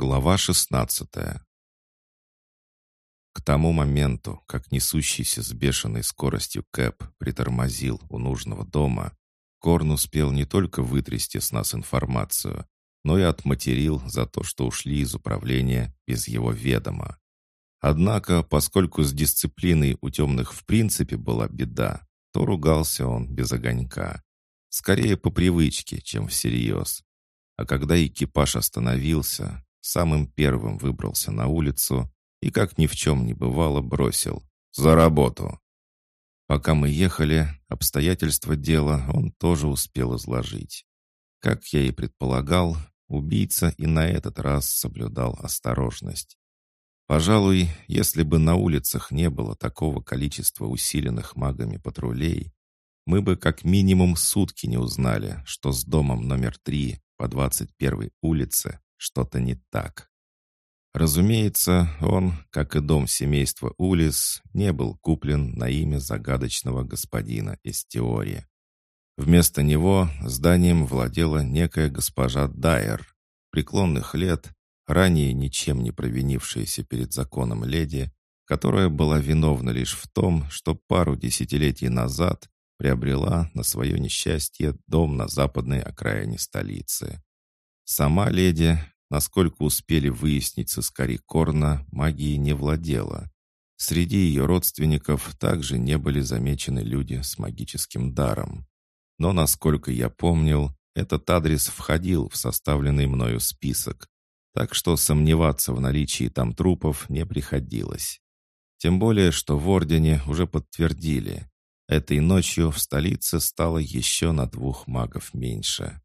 Глава шестнадцатая. К тому моменту, как несущийся с бешеной скоростью Кэп притормозил у нужного дома, Корн успел не только вытрясти с нас информацию, но и отматерил за то, что ушли из управления без его ведома. Однако, поскольку с дисциплиной у темных в принципе была беда, то ругался он без огонька. Скорее по привычке, чем всерьез. А когда экипаж остановился, самым первым выбрался на улицу и, как ни в чем не бывало, бросил «За работу!». Пока мы ехали, обстоятельства дела он тоже успел изложить. Как я и предполагал, убийца и на этот раз соблюдал осторожность. Пожалуй, если бы на улицах не было такого количества усиленных магами патрулей, мы бы как минимум сутки не узнали, что с домом номер три по 21 улице что-то не так. Разумеется, он, как и дом семейства Улис, не был куплен на имя загадочного господина из теории. Вместо него зданием владела некая госпожа Дайер, преклонных лет, ранее ничем не провинившаяся перед законом леди, которая была виновна лишь в том, что пару десятилетий назад приобрела на свое несчастье дом на западной окраине столицы. Сама леди, насколько успели выяснить со Скари Корна, магией не владела. Среди ее родственников также не были замечены люди с магическим даром. Но, насколько я помнил, этот адрес входил в составленный мною список, так что сомневаться в наличии там трупов не приходилось. Тем более, что в Ордене уже подтвердили, этой ночью в столице стало еще на двух магов меньше.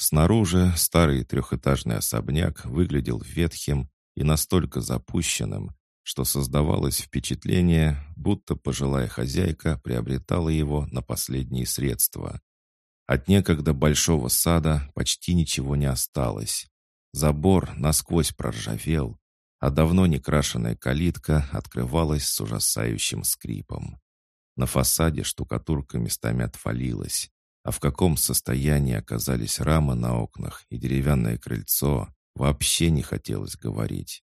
Снаружи старый трехэтажный особняк выглядел ветхим и настолько запущенным, что создавалось впечатление, будто пожилая хозяйка приобретала его на последние средства. От некогда большого сада почти ничего не осталось. Забор насквозь проржавел, а давно не крашеная калитка открывалась с ужасающим скрипом. На фасаде штукатурка местами отвалилась, а в каком состоянии оказались рамы на окнах и деревянное крыльцо, вообще не хотелось говорить.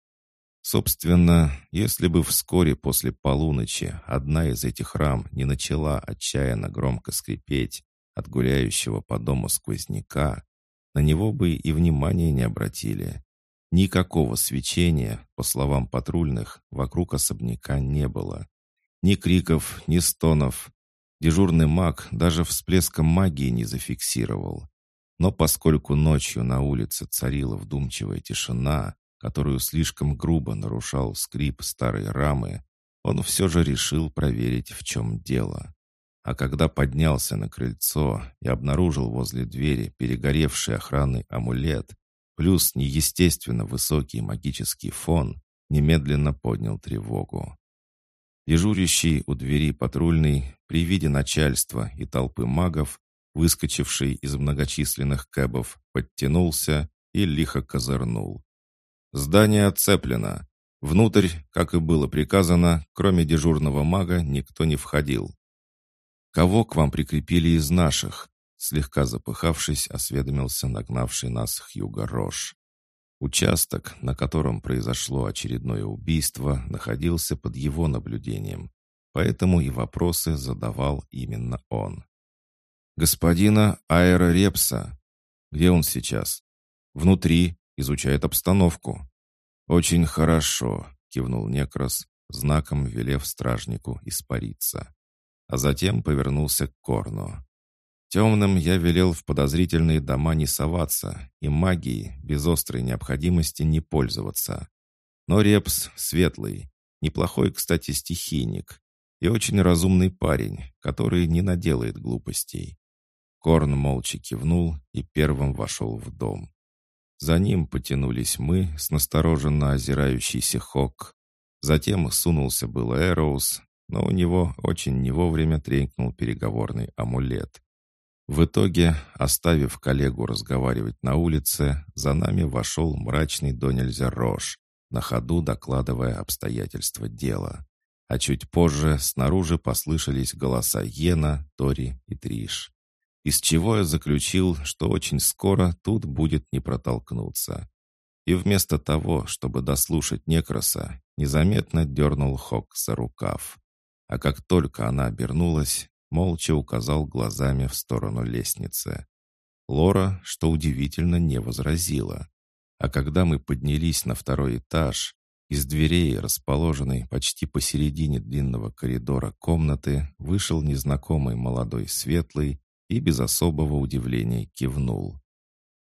Собственно, если бы вскоре после полуночи одна из этих рам не начала отчаянно громко скрипеть от гуляющего по дому сквозняка, на него бы и внимания не обратили. Никакого свечения, по словам патрульных, вокруг особняка не было. Ни криков, ни стонов, Дежурный маг даже всплеском магии не зафиксировал. Но поскольку ночью на улице царила вдумчивая тишина, которую слишком грубо нарушал скрип старой рамы, он все же решил проверить, в чем дело. А когда поднялся на крыльцо и обнаружил возле двери перегоревший охранный амулет, плюс неестественно высокий магический фон, немедленно поднял тревогу. Дежурящий у двери патрульный при виде начальства и толпы магов, выскочивший из многочисленных кэбов, подтянулся и лихо козырнул. Здание отцеплено. Внутрь, как и было приказано, кроме дежурного мага, никто не входил. «Кого к вам прикрепили из наших?» Слегка запыхавшись, осведомился нагнавший нас Хьюго Рош. Участок, на котором произошло очередное убийство, находился под его наблюдением, поэтому и вопросы задавал именно он. «Господина Аэро Репса. Где он сейчас?» «Внутри, изучает обстановку». «Очень хорошо», — кивнул Некрос, знаком велев стражнику испариться. А затем повернулся к Корну. Темным я велел в подозрительные дома не соваться и магией без острой необходимости не пользоваться. Но Репс светлый, неплохой, кстати, стихийник и очень разумный парень, который не наделает глупостей. Корн молча кивнул и первым вошел в дом. За ним потянулись мы с настороженно озирающийся Хок. Затем сунулся был Эроуз, но у него очень не вовремя тренькнул переговорный амулет. В итоге, оставив коллегу разговаривать на улице, за нами вошел мрачный до Рош, на ходу докладывая обстоятельства дела. А чуть позже снаружи послышались голоса Йена, Тори и Триш. Из чего я заключил, что очень скоро тут будет не протолкнуться. и вместо того, чтобы дослушать Некроса, незаметно дернул Хок за рукав. А как только она обернулась, молча указал глазами в сторону лестницы. Лора, что удивительно, не возразила. А когда мы поднялись на второй этаж, из дверей, расположенной почти посередине длинного коридора комнаты, вышел незнакомый молодой светлый и без особого удивления кивнул.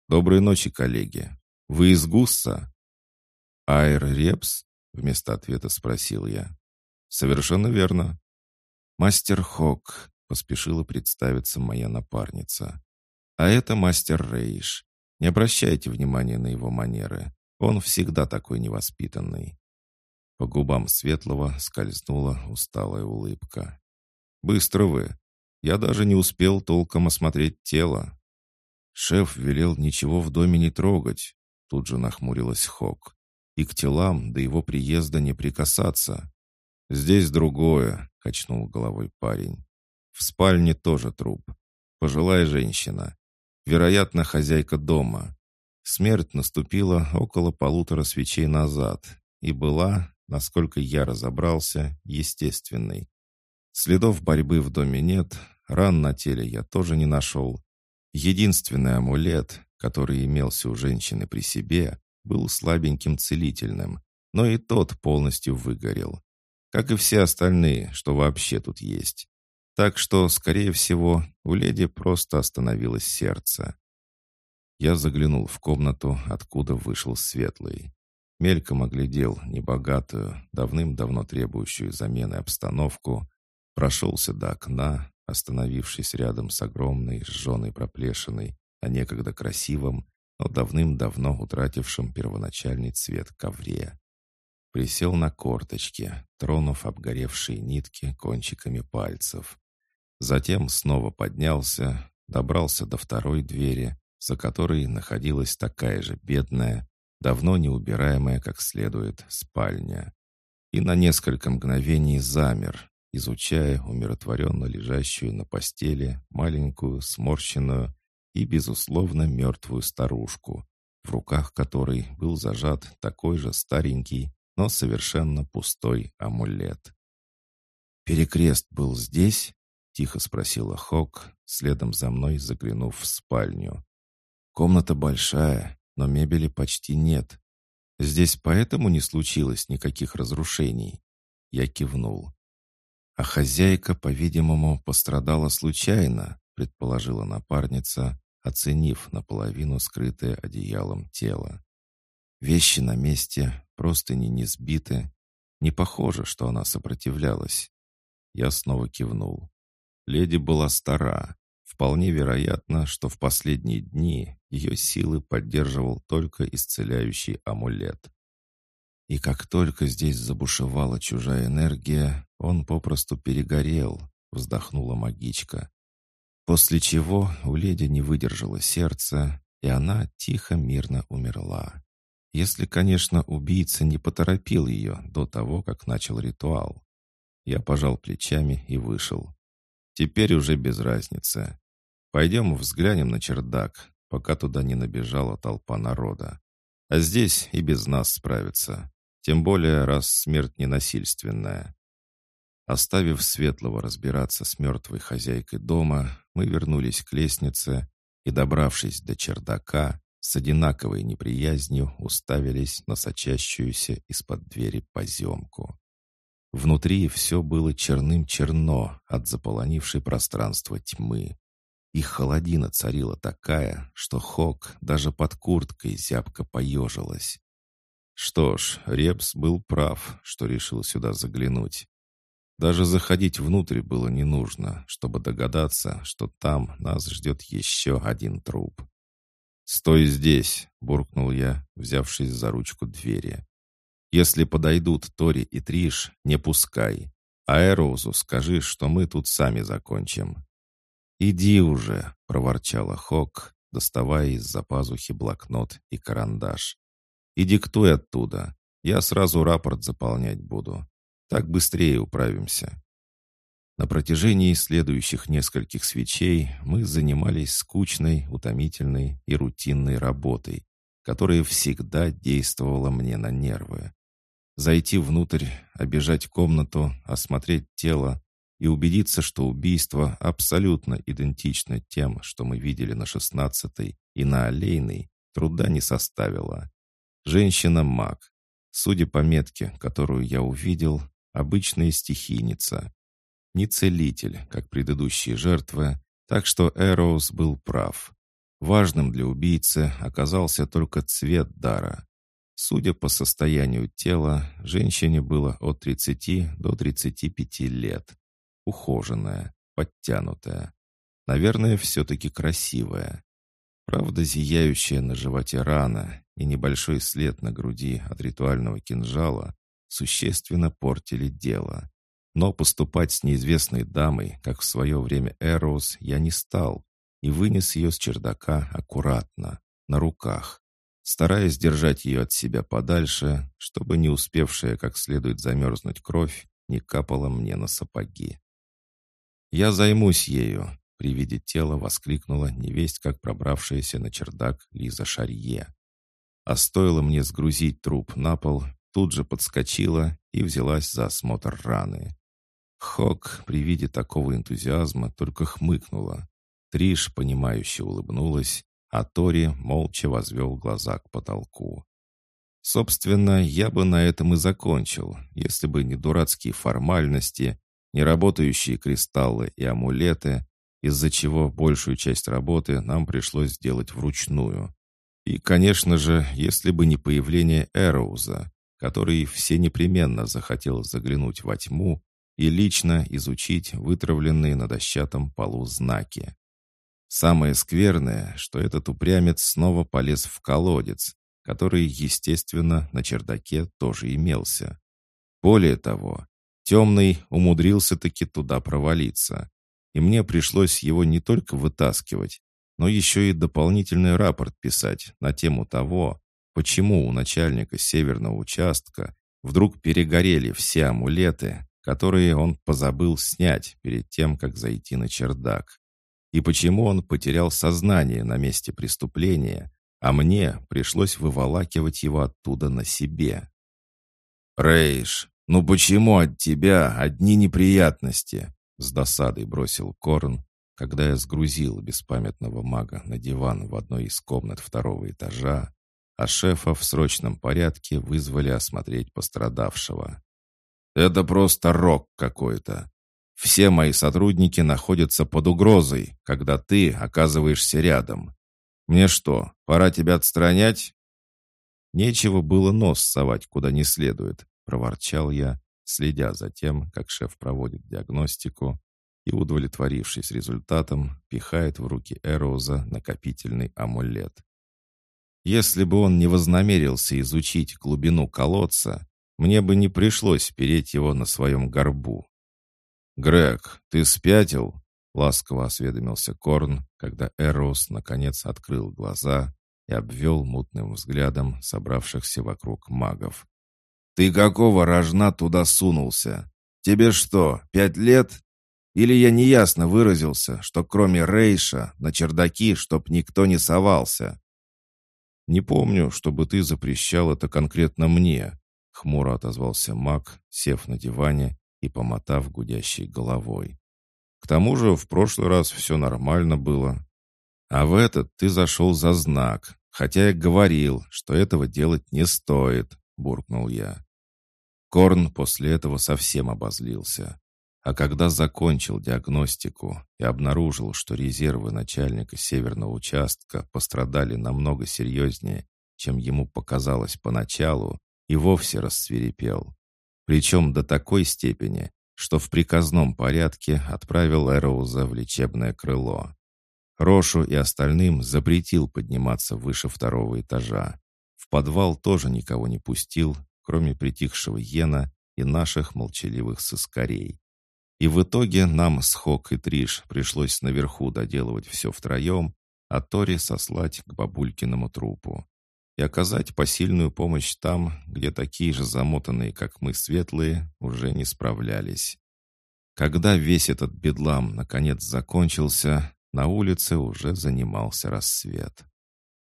«Доброй ночи, коллеги. Вы из Гусса?» «Айр Репс?» — вместо ответа спросил я. «Совершенно верно». «Мастер Хок», — поспешила представиться моя напарница. «А это мастер Рейш. Не обращайте внимания на его манеры. Он всегда такой невоспитанный». По губам Светлого скользнула усталая улыбка. «Быстро вы. Я даже не успел толком осмотреть тело. Шеф велел ничего в доме не трогать. Тут же нахмурилась Хок. И к телам до его приезда не прикасаться. «Здесь другое», — качнул головой парень. «В спальне тоже труп. Пожилая женщина. Вероятно, хозяйка дома. Смерть наступила около полутора свечей назад и была, насколько я разобрался, естественной. Следов борьбы в доме нет, ран на теле я тоже не нашел. Единственный амулет, который имелся у женщины при себе, был слабеньким целительным, но и тот полностью выгорел. Как и все остальные, что вообще тут есть. Так что, скорее всего, у леди просто остановилось сердце. Я заглянул в комнату, откуда вышел Светлый. Мельком оглядел небогатую, давным-давно требующую замены обстановку, прошелся до окна, остановившись рядом с огромной, сжженной проплешиной, а некогда красивым, но давным-давно утратившим первоначальный цвет ковре. Присел на корточки, тронув обгоревшие нитки кончиками пальцев. Затем снова поднялся, добрался до второй двери, за которой находилась такая же бедная, давно не убираемая как следует спальня. И на несколько мгновений замер, изучая умиротворенно лежащую на постели маленькую, сморщенную, и, безусловно, мертвую старушку, в руках которой был зажат такой же старенький, но совершенно пустой амулет. «Перекрест был здесь?» — тихо спросила Хок, следом за мной заглянув в спальню. «Комната большая, но мебели почти нет. Здесь поэтому не случилось никаких разрушений?» Я кивнул. «А хозяйка, по-видимому, пострадала случайно», предположила напарница, оценив наполовину скрытое одеялом тело. Вещи на месте, просто не сбиты. Не похоже, что она сопротивлялась. Я снова кивнул. Леди была стара. Вполне вероятно, что в последние дни ее силы поддерживал только исцеляющий амулет. И как только здесь забушевала чужая энергия, он попросту перегорел, вздохнула магичка. После чего у леди не выдержало сердце, и она тихо, мирно умерла. Если, конечно, убийца не поторопил ее до того, как начал ритуал. Я пожал плечами и вышел. Теперь уже без разницы. Пойдем взглянем на чердак, пока туда не набежала толпа народа. А здесь и без нас справится. Тем более, раз смерть ненасильственная. Оставив Светлого разбираться с мертвой хозяйкой дома, мы вернулись к лестнице и, добравшись до чердака, с одинаковой неприязнью уставились на сочащуюся из-под двери поземку. Внутри все было черным-черно от заполонившей пространство тьмы. И холодина царила такая, что Хок даже под курткой зябко поежилась. Что ж, Репс был прав, что решил сюда заглянуть. Даже заходить внутрь было не нужно, чтобы догадаться, что там нас ждет еще один труп. «Стой здесь!» — буркнул я, взявшись за ручку двери. «Если подойдут Тори и Триш, не пускай. А Эроузу скажи, что мы тут сами закончим». «Иди уже!» — проворчала Хок, доставая из-за пазухи блокнот и карандаш. «И диктуй оттуда. Я сразу рапорт заполнять буду. Так быстрее управимся. На протяжении следующих нескольких свечей мы занимались скучной, утомительной и рутинной работой, которое всегда действовало мне на нервы. Зайти внутрь, обижать комнату, осмотреть тело и убедиться, что убийство абсолютно идентично тем, что мы видели на шестнадцатой и на Алейной, труда не составило. Женщина-маг. Судя по метке, которую я увидел, обычная стихийница. Не целитель, как предыдущие жертвы, так что Эроуз был прав. Важным для убийцы оказался только цвет дара. Судя по состоянию тела, женщине было от 30 до 35 лет. Ухоженная, подтянутая. Наверное, все-таки красивая. Правда, зияющая на животе рана и небольшой след на груди от ритуального кинжала существенно портили дело. Но поступать с неизвестной дамой, как в свое время Эроус, я не стал и вынес ее с чердака аккуратно, на руках, стараясь держать ее от себя подальше, чтобы не успевшая как следует замерзнуть кровь не капала мне на сапоги. «Я займусь ею», — при виде тела воскликнула невесть, как пробравшаяся на чердак Лиза Шарье. А стоило мне сгрузить труп на пол, тут же подскочила и взялась за осмотр раны. Хок при виде такого энтузиазма только хмыкнула. Триш, понимающе улыбнулась, а Тори молча возвел глаза к потолку. Собственно, я бы на этом и закончил, если бы не дурацкие формальности, не работающие кристаллы и амулеты, из-за чего большую часть работы нам пришлось сделать вручную. И, конечно же, если бы не появление Эроуза, который все непременно захотел заглянуть во тьму и лично изучить вытравленные на дощатом полу знаки. Самое скверное, что этот упрямец снова полез в колодец, который, естественно, на чердаке тоже имелся. Более того, темный умудрился таки туда провалиться, и мне пришлось его не только вытаскивать, но еще и дополнительный рапорт писать на тему того, почему у начальника северного участка вдруг перегорели все амулеты, которые он позабыл снять перед тем, как зайти на чердак и почему он потерял сознание на месте преступления, а мне пришлось выволакивать его оттуда на себе. «Рейш, ну почему от тебя одни неприятности?» С досадой бросил Корн, когда я сгрузил беспамятного мага на диван в одной из комнат второго этажа, а шефа в срочном порядке вызвали осмотреть пострадавшего. «Это просто рок какой-то. Все мои сотрудники находятся под угрозой, когда ты оказываешься рядом. Мне что, пора тебя отстранять?» «Нечего было нос совать куда не следует», — проворчал я, следя за тем, как шеф проводит диагностику и, удовлетворившись результатом, пихает в руки Эроуза накопительный амулет. Если бы он не вознамерился изучить глубину колодца, мне бы не пришлось переть его на своем горбу. «Грег, ты спятил?» — ласково осведомился Корн, когда Эрос наконец открыл глаза и обвел мутным взглядом собравшихся вокруг магов. «Ты какого рожна туда сунулся? Тебе что, пять лет? Или я неясно выразился, что кроме Рейша на чердаки чтоб никто не совался?» «Не помню, чтобы ты запрещал это конкретно мне», — хмуро отозвался маг, сев на диване и помотав гудящей головой. «К тому же в прошлый раз все нормально было. А в этот ты зашел за знак, хотя я говорил, что этого делать не стоит», — буркнул я. Корн после этого совсем обозлился. А когда закончил диагностику и обнаружил, что резервы начальника северного участка пострадали намного серьезнее, чем ему показалось поначалу, и вовсе рассверепел. Причем до такой степени, что в приказном порядке отправил Эроуза в лечебное крыло. Рошу и остальным запретил подниматься выше второго этажа. В подвал тоже никого не пустил, кроме притихшего Йена и наших молчаливых сыскарей. И в итоге нам с Хок и Триш пришлось наверху доделывать все втроем, а Тори сослать к бабулькиному трупу и оказать посильную помощь там, где такие же замотанные, как мы, светлые, уже не справлялись. Когда весь этот бедлам наконец закончился, на улице уже занимался рассвет.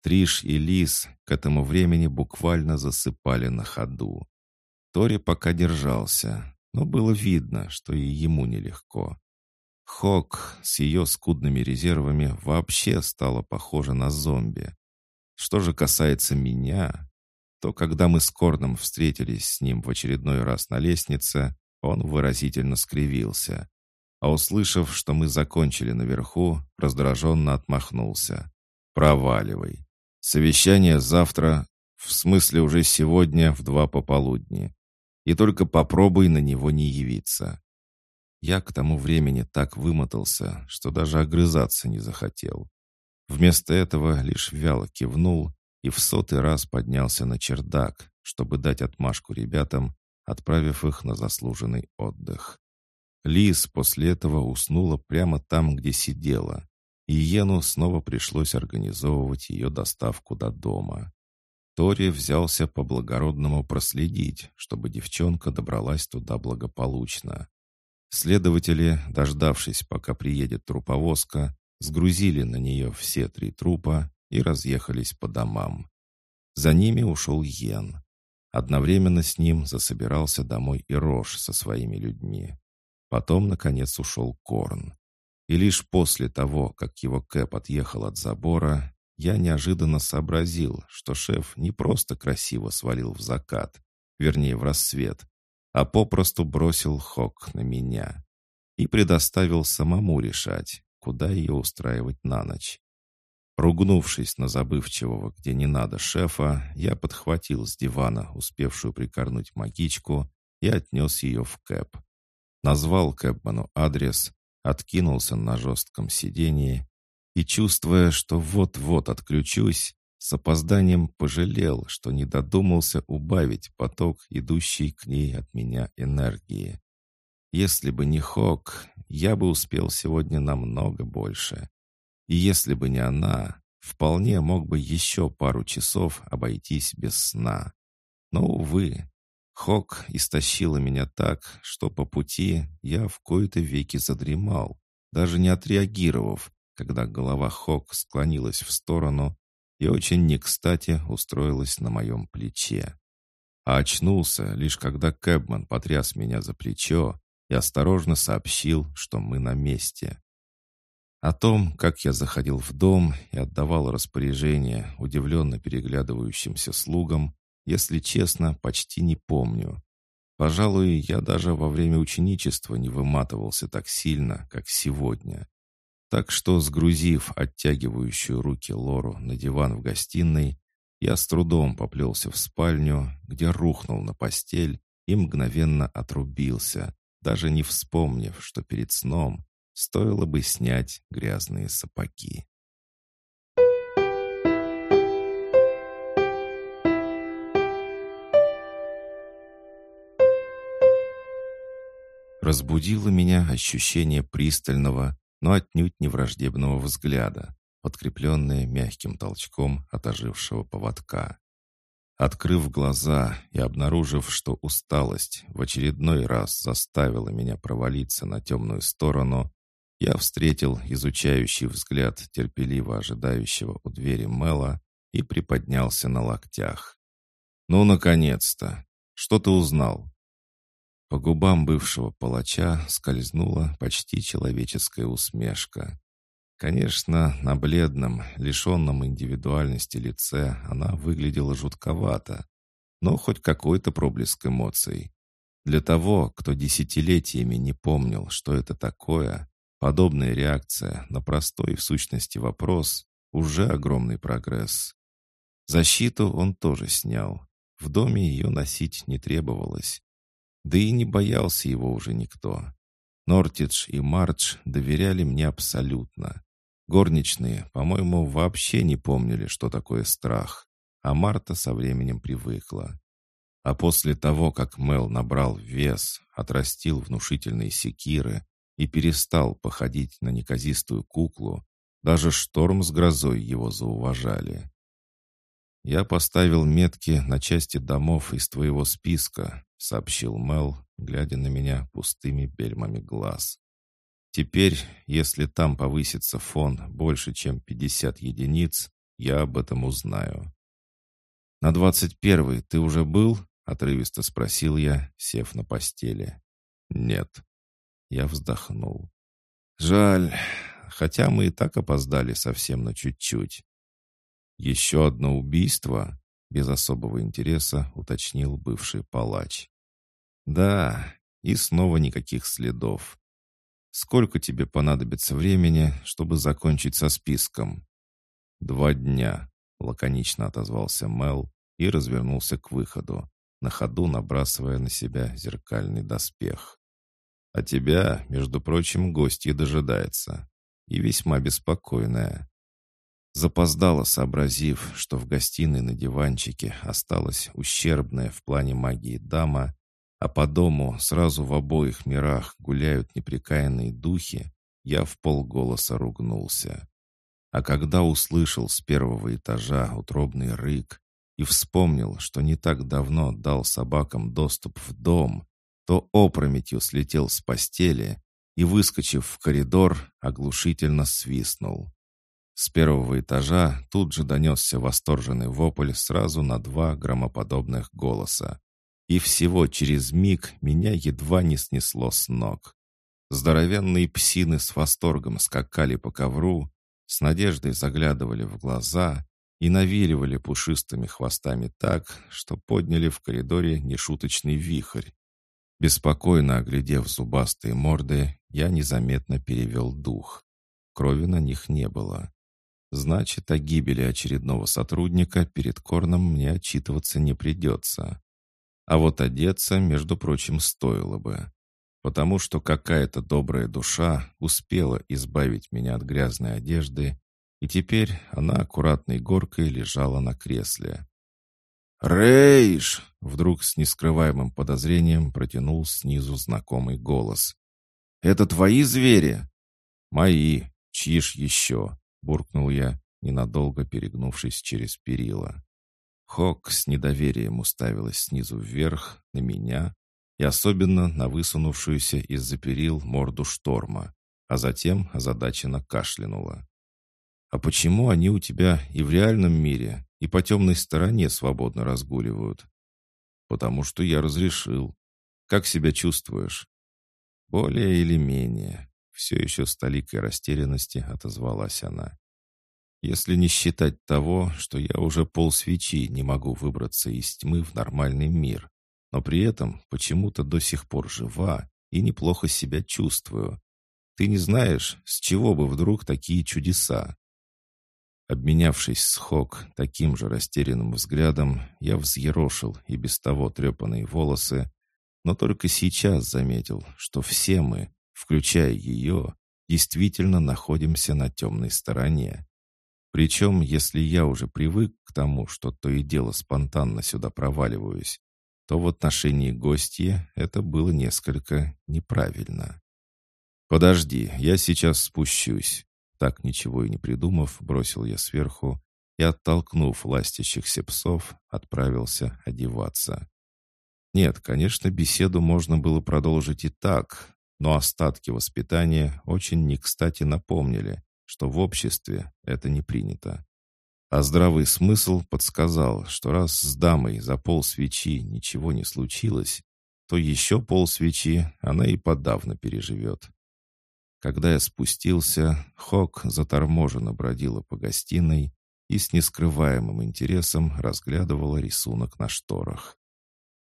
Триш и Лис к этому времени буквально засыпали на ходу. Тори пока держался, но было видно, что и ему нелегко. Хок с ее скудными резервами вообще стала похожа на зомби. Что же касается меня, то когда мы с Корном встретились с ним в очередной раз на лестнице, он выразительно скривился. А услышав, что мы закончили наверху, раздраженно отмахнулся. «Проваливай. Совещание завтра, в смысле уже сегодня в два пополудни. И только попробуй на него не явиться. Я к тому времени так вымотался, что даже огрызаться не захотел. Вместо этого лишь вяло кивнул и в сотый раз поднялся на чердак, чтобы дать отмашку ребятам, отправив их на заслуженный отдых. Лиз после этого уснула прямо там, где сидела, и Йену снова пришлось организовывать ее доставку до дома. Тори взялся по-благородному проследить, чтобы девчонка добралась туда благополучно. Следователи, дождавшись, пока приедет труповозка, сгрузили на нее все три трупа и разъехались по домам. За ними ушел Йен. Одновременно с ним засобирался домой и Рош со своими людьми. Потом, наконец, ушел Корн. И лишь после того, как его Кэп отъехал от забора, я неожиданно сообразил, что шеф не просто красиво свалил в закат, вернее, в рассвет, а попросту бросил Хок на меня и предоставил самому решать, куда ее устраивать на ночь. Ругнувшись на забывчивого, где не надо шефа, я подхватил с дивана успевшую прикорнуть магичку и отнес ее в кэп. Назвал кэпману адрес, откинулся на жестком сидении и, чувствуя, что вот-вот отключусь, с опозданием пожалел, что не додумался убавить поток, идущий к ней от меня энергии. Если бы не Хок, я бы успел сегодня намного больше. И если бы не она, вполне мог бы еще пару часов обойтись без сна. Но, увы, Хок истощила меня так, что по пути я в кои-то веки задремал, даже не отреагировав, когда голова Хок склонилась в сторону, и очень не кстати устроилась на моем плече. А очнулся, лишь когда Кэбман потряс меня за плечо и осторожно сообщил, что мы на месте. О том, как я заходил в дом и отдавал распоряжение удивленно переглядывающимся слугам, если честно, почти не помню. Пожалуй, я даже во время ученичества не выматывался так сильно, как сегодня. Так что, сгрузив оттягивающую руки Лору на диван в гостиной, я с трудом поплелся в спальню, где рухнул на постель и мгновенно отрубился, даже не вспомнив, что перед сном стоило бы снять грязные сапоги. Разбудило меня ощущение пристального, но отнюдь не враждебного взгляда, подкрепленное мягким толчком от ожившего поводка. Открыв глаза и обнаружив, что усталость в очередной раз заставила меня провалиться на темную сторону, я встретил изучающий взгляд терпеливо ожидающего у двери Мела и приподнялся на локтях. «Ну, наконец-то! Что ты узнал?» По губам бывшего палача скользнула почти человеческая усмешка. Конечно, на бледном, лишенном индивидуальности лице она выглядела жутковато, но хоть какой-то проблеск эмоций. Для того, кто десятилетиями не помнил, что это такое, подобная реакция на простой в сущности вопрос уже огромный прогресс. Защиту он тоже снял. В доме ее носить не требовалось. Да и не боялся его уже никто. Нортидж и Мардж доверяли мне абсолютно. Горничные, по-моему, вообще не помнили, что такое страх, а Марта со временем привыкла. А после того, как Мел набрал вес, отрастил внушительные секиры и перестал походить на неказистую куклу, даже шторм с грозой его зауважали. «Я поставил метки на части домов из твоего списка», — сообщил Мел, глядя на меня пустыми бельмами глаз. «Теперь, если там повысится фон больше, чем 50 единиц, я об этом узнаю. «На двадцать первый ты уже был?» — отрывисто спросил я, сев на постели. «Нет». Я вздохнул. «Жаль, хотя мы и так опоздали совсем на чуть-чуть». «Еще одно убийство?» — без особого интереса уточнил бывший палач. «Да, и снова никаких следов. Сколько тебе понадобится времени, чтобы закончить со списком?» «Два дня», — лаконично отозвался Мел и развернулся к выходу, на ходу набрасывая на себя зеркальный доспех. «А тебя, между прочим, гостья дожидается. И весьма беспокойная». Запоздало сообразив, что в гостиной на диванчике осталась ущербная в плане магии дама, а по дому сразу в обоих мирах гуляют непрекаянные духи, я в полголоса ругнулся. А когда услышал с первого этажа утробный рык и вспомнил, что не так давно дал собакам доступ в дом, то опрометью слетел с постели и, выскочив в коридор, оглушительно свистнул. С первого этажа тут же донесся восторженный вопль сразу на два громоподобных голоса. И всего через миг меня едва не снесло с ног. Здоровенные псины с восторгом скакали по ковру, с надеждой заглядывали в глаза и навиливали пушистыми хвостами так, что подняли в коридоре нешуточный вихрь. Беспокойно оглядев зубастые морды, я незаметно перевел дух. Крови на них не было. Значит, о гибели очередного сотрудника перед Корном мне отчитываться не придется. А вот одеться, между прочим, стоило бы. Потому что какая-то добрая душа успела избавить меня от грязной одежды, и теперь она аккуратной горкой лежала на кресле. «Рейш!» — вдруг с нескрываемым подозрением протянул снизу знакомый голос. «Это твои звери?» «Мои. Чьи ж еще?» — буркнул я, ненадолго перегнувшись через перила. Хок с недоверием уставилась снизу вверх на меня и особенно на высунувшуюся из-за перил морду шторма, а затем озадаченно кашлянула. «А почему они у тебя и в реальном мире, и по темной стороне свободно разгуливают?» «Потому что я разрешил. Как себя чувствуешь?» «Более или менее», — все еще с толикой растерянности отозвалась она. Если не считать того, что я уже пол свечи не могу выбраться из тьмы в нормальный мир, но при этом почему-то до сих пор жива и неплохо себя чувствую. Ты не знаешь, с чего бы вдруг такие чудеса? Обменявшись с Хок таким же растерянным взглядом, я взъерошил и без того трепанные волосы, но только сейчас заметил, что все мы, включая ее, действительно находимся на темной стороне. Причем, если я уже привык к тому, что то и дело спонтанно сюда проваливаюсь, то в отношении гостья это было несколько неправильно. «Подожди, я сейчас спущусь». Так ничего и не придумав, бросил я сверху и, оттолкнув ластящихся псов, отправился одеваться. Нет, конечно, беседу можно было продолжить и так, но остатки воспитания очень не кстати напомнили, что в обществе это не принято. А здравый смысл подсказал, что раз с дамой за пол свечи ничего не случилось, то еще пол свечи она и подавно переживет. Когда я спустился, Хок заторможенно бродила по гостиной и с нескрываемым интересом разглядывала рисунок на шторах.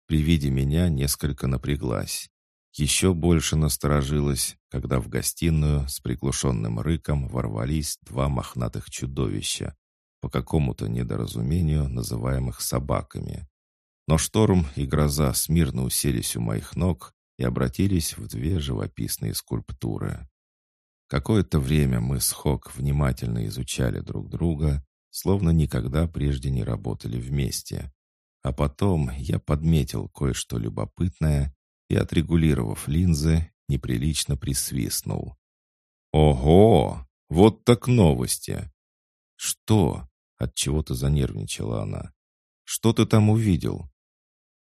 При виде меня несколько напряглась. Еще больше насторожилась, когда в гостиную с приглушенным рыком ворвались два мохнатых чудовища, по какому-то недоразумению называемых собаками. Но шторм и гроза смирно уселись у моих ног и обратились в две живописные скульптуры. Какое-то время мы с Хок внимательно изучали друг друга, словно никогда прежде не работали вместе. А потом я подметил кое-что любопытное и, отрегулировав линзы, неприлично присвистнул. «Ого! Вот так новости!» «Что?» — отчего-то занервничала она. «Что ты там увидел?»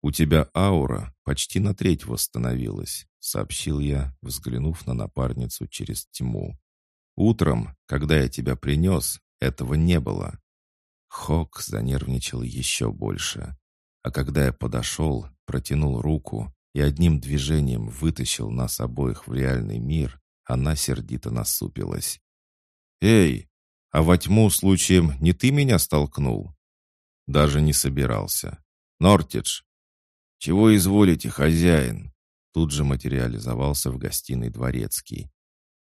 «У тебя аура почти на треть восстановилась», — сообщил я, взглянув на напарницу через тьму. «Утром, когда я тебя принес, этого не было. Хок занервничал еще больше. А когда я подошел, протянул руку и одним движением вытащил нас обоих в реальный мир, она сердито насупилась. «Эй, а во тьму случаем не ты меня столкнул?» Даже не собирался. «Нортидж!» «Чего изволите, хозяин?» Тут же материализовался в гостиной дворецкий.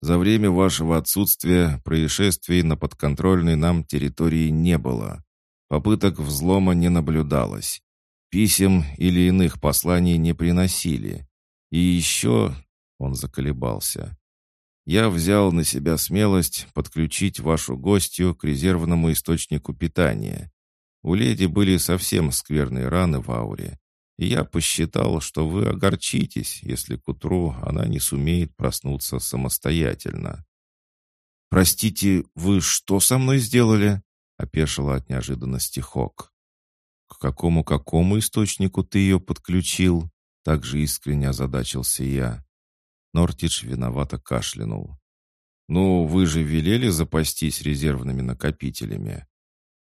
«За время вашего отсутствия происшествий на подконтрольной нам территории не было. Попыток взлома не наблюдалось. Писем или иных посланий не приносили. И еще...» Он заколебался. «Я взял на себя смелость подключить вашу гостью к резервному источнику питания. У леди были совсем скверные раны в ауре, и я посчитал, что вы огорчитесь, если к утру она не сумеет проснуться самостоятельно». «Простите, вы что со мной сделали?» — опешила от неожиданности Хок. «К какому-какому источнику ты ее подключил?» Также искренне озадачился я. Нортидж виновато кашлянул. «Ну, вы же велели запастись резервными накопителями.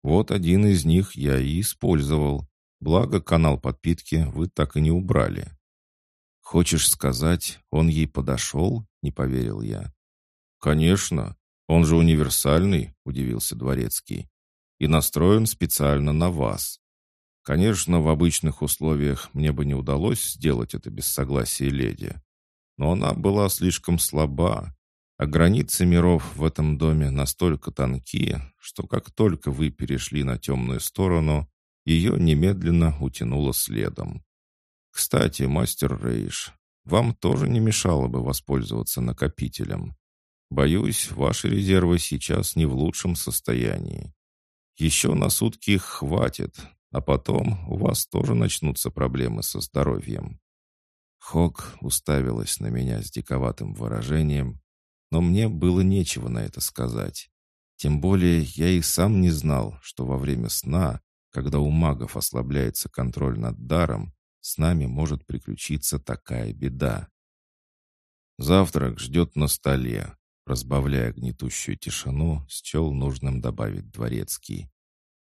Вот один из них я и использовал. Благо, канал подпитки вы так и не убрали». «Хочешь сказать, он ей подошел?» — не поверил я. «Конечно. Он же универсальный», — удивился Дворецкий. «И настроен специально на вас. Конечно, в обычных условиях мне бы не удалось сделать это без согласия леди. Но она была слишком слаба, а границы миров в этом доме настолько тонкие, что как только вы перешли на темную сторону, ее немедленно утянуло следом. Кстати, мастер Рейш, вам тоже не мешало бы воспользоваться накопителем. Боюсь, ваши резервы сейчас не в лучшем состоянии. Еще на сутки их хватит, а потом у вас тоже начнутся проблемы со здоровьем». Хок уставилась на меня с диковатым выражением, но мне было нечего на это сказать. Тем более я и сам не знал, что во время сна, когда у магов ослабляется контроль над даром, с нами может приключиться такая беда. Завтрак ждет на столе. Разбавляя гнетущую тишину, счел нужным добавить дворецкий.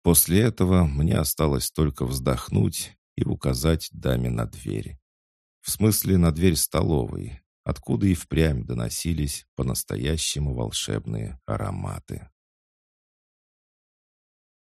После этого мне осталось только вздохнуть и указать даме на дверь. В смысле, на дверь столовой, откуда и впрямь доносились по-настоящему волшебные ароматы.